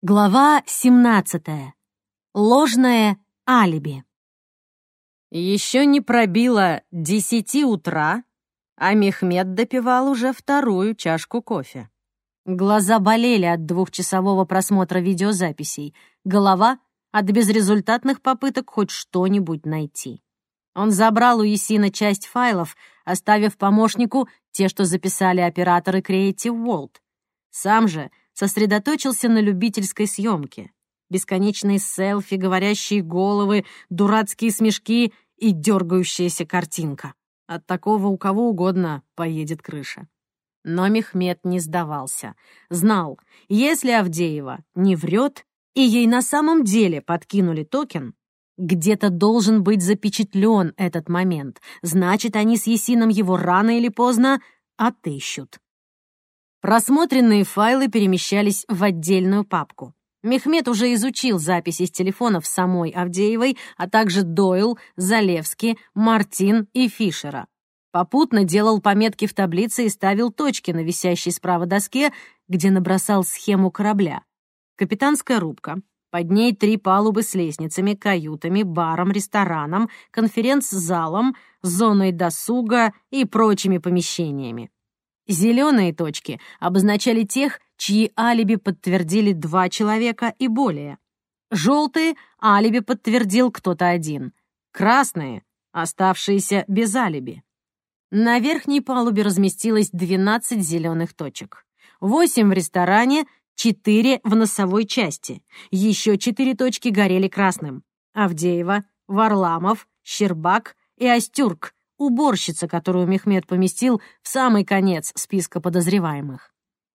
Глава 17. Ложное алиби. Еще не пробило десяти утра, а Мехмед допивал уже вторую чашку кофе. Глаза болели от двухчасового просмотра видеозаписей, голова — от безрезультатных попыток хоть что-нибудь найти. Он забрал у Есина часть файлов, оставив помощнику те, что записали операторы Creative World. Сам же сосредоточился на любительской съемке. Бесконечные селфи, говорящие головы, дурацкие смешки и дергающаяся картинка. От такого у кого угодно поедет крыша. Но Мехмед не сдавался. Знал, если Авдеева не врет, и ей на самом деле подкинули токен, где-то должен быть запечатлен этот момент. Значит, они с Есином его рано или поздно отыщут. Просмотренные файлы перемещались в отдельную папку. Мехмед уже изучил записи с телефонов самой Авдеевой, а также Дойл, Залевски, Мартин и Фишера. Попутно делал пометки в таблице и ставил точки на висящей справа доске, где набросал схему корабля. Капитанская рубка, под ней три палубы с лестницами, каютами, баром, рестораном, конференц-залом, зоной досуга и прочими помещениями. Зеленые точки обозначали тех, чьи алиби подтвердили два человека и более. Желтые алиби подтвердил кто-то один. Красные — оставшиеся без алиби. На верхней палубе разместилось 12 зеленых точек. 8 в ресторане, 4 в носовой части. Еще 4 точки горели красным. Авдеева, Варламов, Щербак и Остюрк уборщица, которую Мехмед поместил в самый конец списка подозреваемых.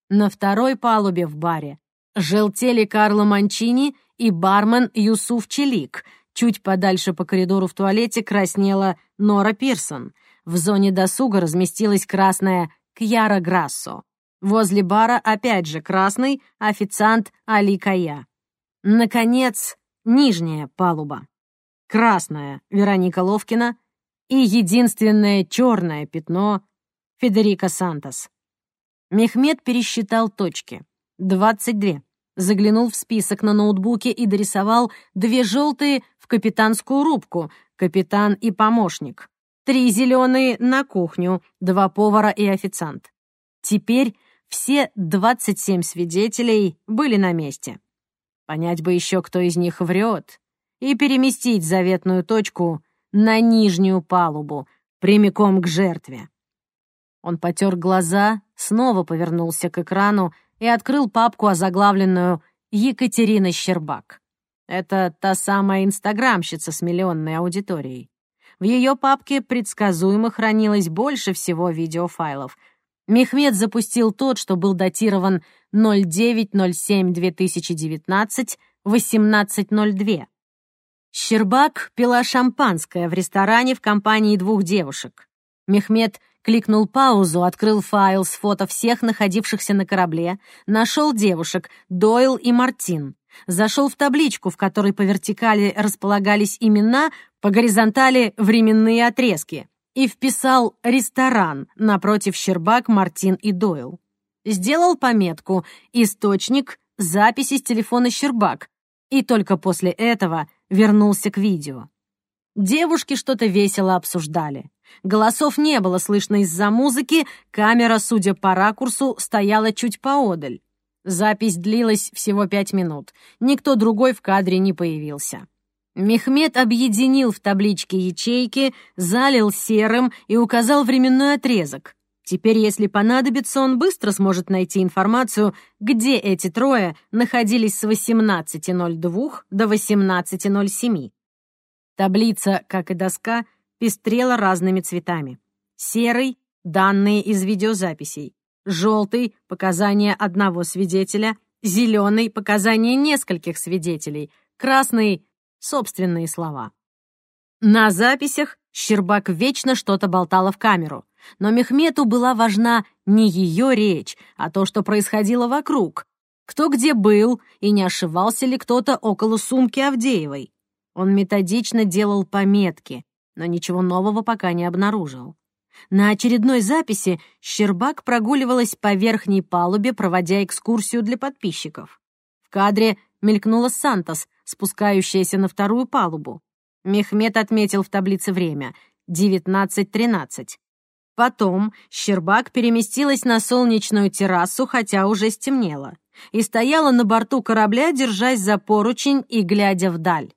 На второй палубе в баре желтели Карло Манчини и бармен Юсуф Челик. Чуть подальше по коридору в туалете краснела Нора Пирсон. В зоне досуга разместилась красная Кьяра Грассо. Возле бара опять же красный официант Али Кая. Наконец, нижняя палуба. Красная Вероника Ловкина, и единственное черное пятно — Федерико Сантос. Мехмед пересчитал точки. Двадцать две. Заглянул в список на ноутбуке и дорисовал две желтые в капитанскую рубку, капитан и помощник. Три зеленые на кухню, два повара и официант. Теперь все 27 свидетелей были на месте. Понять бы еще, кто из них врет, и переместить заветную точку на нижнюю палубу, прямиком к жертве. Он потер глаза, снова повернулся к экрану и открыл папку, озаглавленную «Екатерина Щербак». Это та самая инстаграмщица с миллионной аудиторией. В ее папке предсказуемо хранилось больше всего видеофайлов. Мехмед запустил тот, что был датирован 09.07.2019, 18.02. Щербак пила шампанское в ресторане в компании двух девушек. Мехмед кликнул паузу, открыл файл с фото всех находившихся на корабле, нашел девушек Дойл и Мартин, зашел в табличку, в которой по вертикали располагались имена, по горизонтали — временные отрезки, и вписал «ресторан» напротив Щербак, Мартин и Дойл. Сделал пометку «Источник», записи с телефона Щербак, и только после этого вернулся к видео. Девушки что-то весело обсуждали. Голосов не было слышно из-за музыки, камера, судя по ракурсу, стояла чуть поодаль. Запись длилась всего пять минут. Никто другой в кадре не появился. Мехмед объединил в табличке ячейки, залил серым и указал временной отрезок. Теперь, если понадобится, он быстро сможет найти информацию, где эти трое находились с 18.02 до 18.07. Таблица, как и доска, пестрела разными цветами. Серый — данные из видеозаписей. Желтый — показания одного свидетеля. Зеленый — показания нескольких свидетелей. Красный — собственные слова. На записях Щербак вечно что-то болтала в камеру — но Мехмету была важна не ее речь, а то, что происходило вокруг. Кто где был, и не ошивался ли кто-то около сумки Авдеевой. Он методично делал пометки, но ничего нового пока не обнаружил. На очередной записи Щербак прогуливалась по верхней палубе, проводя экскурсию для подписчиков. В кадре мелькнула Сантос, спускающаяся на вторую палубу. Мехмед отметил в таблице время — 19.13. Потом Щербак переместилась на солнечную террасу, хотя уже стемнело, и стояла на борту корабля, держась за поручень и глядя вдаль.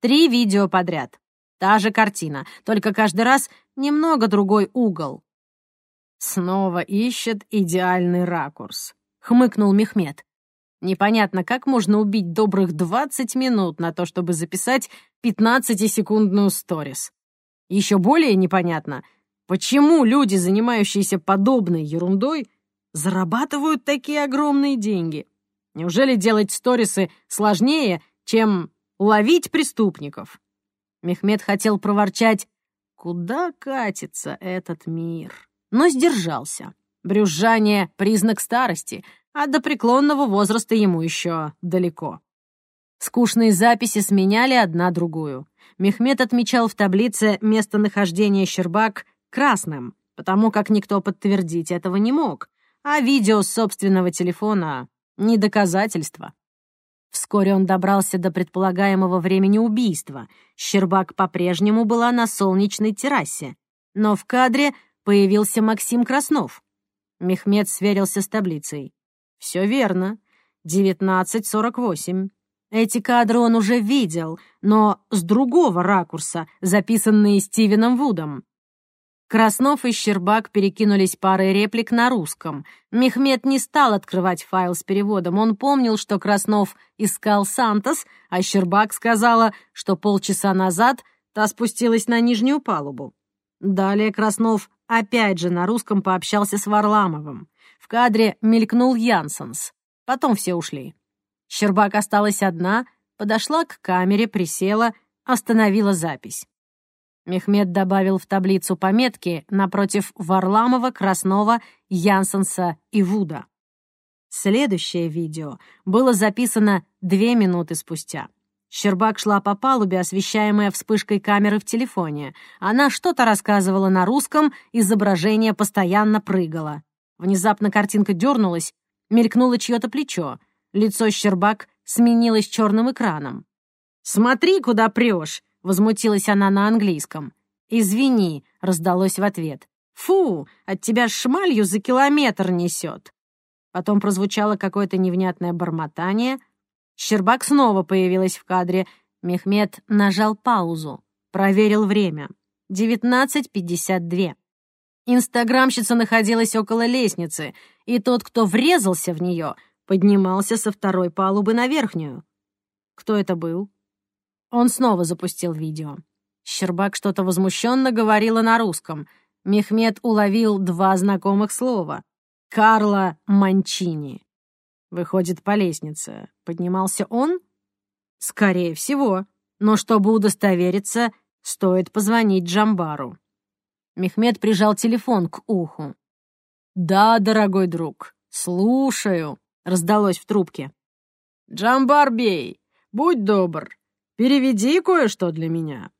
Три видео подряд. Та же картина, только каждый раз немного другой угол. «Снова ищет идеальный ракурс», — хмыкнул Мехмед. Непонятно, как можно убить добрых 20 минут на то, чтобы записать 15-секундную сторис. Еще более непонятно, почему люди, занимающиеся подобной ерундой, зарабатывают такие огромные деньги. Неужели делать сторисы сложнее, чем ловить преступников? Мехмед хотел проворчать «Куда катится этот мир?» но сдержался. Брюзжание — признак старости, а до преклонного возраста ему еще далеко. Скучные записи сменяли одна другую. Мехмед отмечал в таблице местонахождение Щербак красным, потому как никто подтвердить этого не мог, а видео с собственного телефона — не доказательство. Вскоре он добрался до предполагаемого времени убийства. Щербак по-прежнему была на солнечной террасе, но в кадре появился Максим Краснов. Мехмед сверился с таблицей. Все верно. 19.48. Эти кадры он уже видел, но с другого ракурса, записанные Стивеном Вудом. Краснов и Щербак перекинулись парой реплик на русском. Мехмед не стал открывать файл с переводом. Он помнил, что Краснов искал Сантос, а Щербак сказала, что полчаса назад та спустилась на нижнюю палубу. Далее Краснов опять же на русском пообщался с Варламовым. В кадре мелькнул Янсенс. Потом все ушли. Щербак осталась одна, подошла к камере, присела, остановила запись. Мехмед добавил в таблицу пометки напротив Варламова, Краснова, Янсенса и Вуда. Следующее видео было записано две минуты спустя. Щербак шла по палубе, освещаемая вспышкой камеры в телефоне. Она что-то рассказывала на русском, изображение постоянно прыгало. Внезапно картинка дернулась, мелькнуло чье-то плечо. Лицо Щербак сменилось черным экраном. «Смотри, куда прешь!» — возмутилась она на английском. «Извини», — раздалось в ответ. «Фу, от тебя шмалью за километр несет!» Потом прозвучало какое-то невнятное бормотание — Щербак снова появилась в кадре. Мехмед нажал паузу. Проверил время. 19.52. Инстаграмщица находилась около лестницы, и тот, кто врезался в нее, поднимался со второй палубы на верхнюю. Кто это был? Он снова запустил видео. Щербак что-то возмущенно говорила на русском. Мехмед уловил два знакомых слова. «Карло Манчини». Выходит, по лестнице. Поднимался он? Скорее всего. Но чтобы удостовериться, стоит позвонить Джамбару. Мехмед прижал телефон к уху. «Да, дорогой друг, слушаю», — раздалось в трубке. «Джамбар Бей, будь добр, переведи кое-что для меня».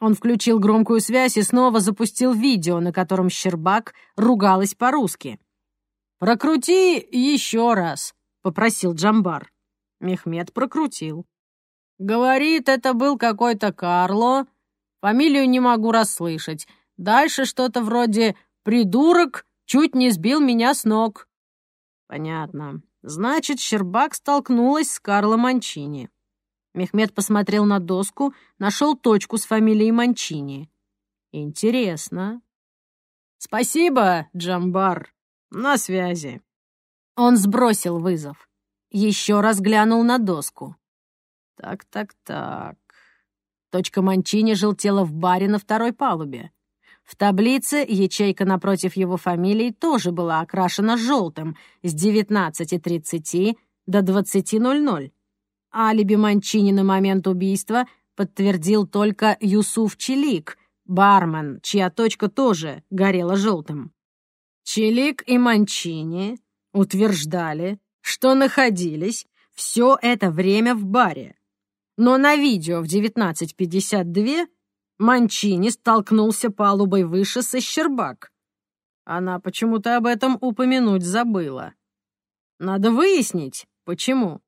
Он включил громкую связь и снова запустил видео, на котором Щербак ругалась по-русски. «Прокрути еще раз», попросил Джамбар. Мехмед прокрутил. «Говорит, это был какой-то Карло. Фамилию не могу расслышать. Дальше что-то вроде «придурок» чуть не сбил меня с ног». «Понятно. Значит, Щербак столкнулась с Карло Манчини». Мехмед посмотрел на доску, нашел точку с фамилией Манчини. «Интересно». «Спасибо, Джамбар. На связи». Он сбросил вызов. Еще раз глянул на доску. Так-так-так. Точка Манчини желтела в баре на второй палубе. В таблице ячейка напротив его фамилии тоже была окрашена желтым с 19.30 до 20.00. Алиби Манчини на момент убийства подтвердил только Юсуф Челик, бармен, чья точка тоже горела желтым. Челик и Манчини утверждали, что находились все это время в баре. Но на видео в 19.52 Манчини столкнулся палубой выше со Щербак. Она почему-то об этом упомянуть забыла. Надо выяснить, почему.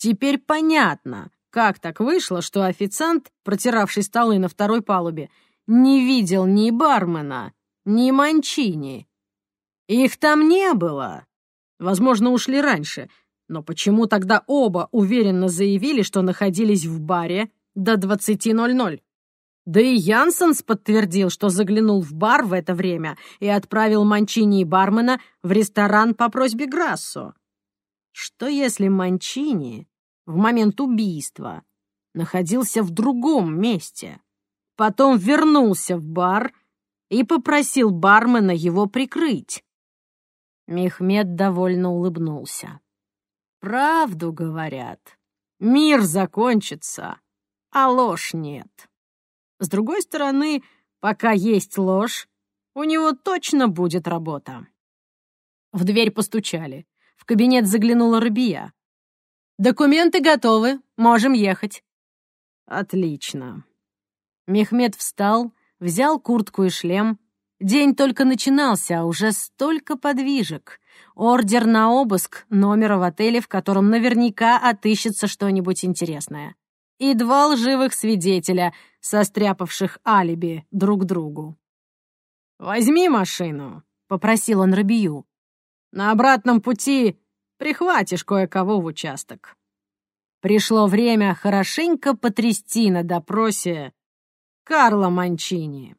Теперь понятно, как так вышло, что официант, протиравший столы на второй палубе, не видел ни бармена, ни манчини. Их там не было. Возможно, ушли раньше. Но почему тогда оба уверенно заявили, что находились в баре до 20.00? Да и Янсенс подтвердил, что заглянул в бар в это время и отправил Манчини и бармена в ресторан по просьбе Грассо. Что если Манчини в момент убийства находился в другом месте. Потом вернулся в бар и попросил бармена его прикрыть. Мехмед довольно улыбнулся. «Правду говорят. Мир закончится, а ложь нет. С другой стороны, пока есть ложь, у него точно будет работа». В дверь постучали. В кабинет заглянула Рабия. «Документы готовы, можем ехать». «Отлично». Мехмед встал, взял куртку и шлем. День только начинался, а уже столько подвижек. Ордер на обыск номера в отеле, в котором наверняка отыщется что-нибудь интересное. И два лживых свидетеля, состряпавших алиби друг другу. «Возьми машину», — попросил он Рабию. «На обратном пути Прихватишь кое-кого в участок. Пришло время хорошенько потрясти на допросе Карла Манчини.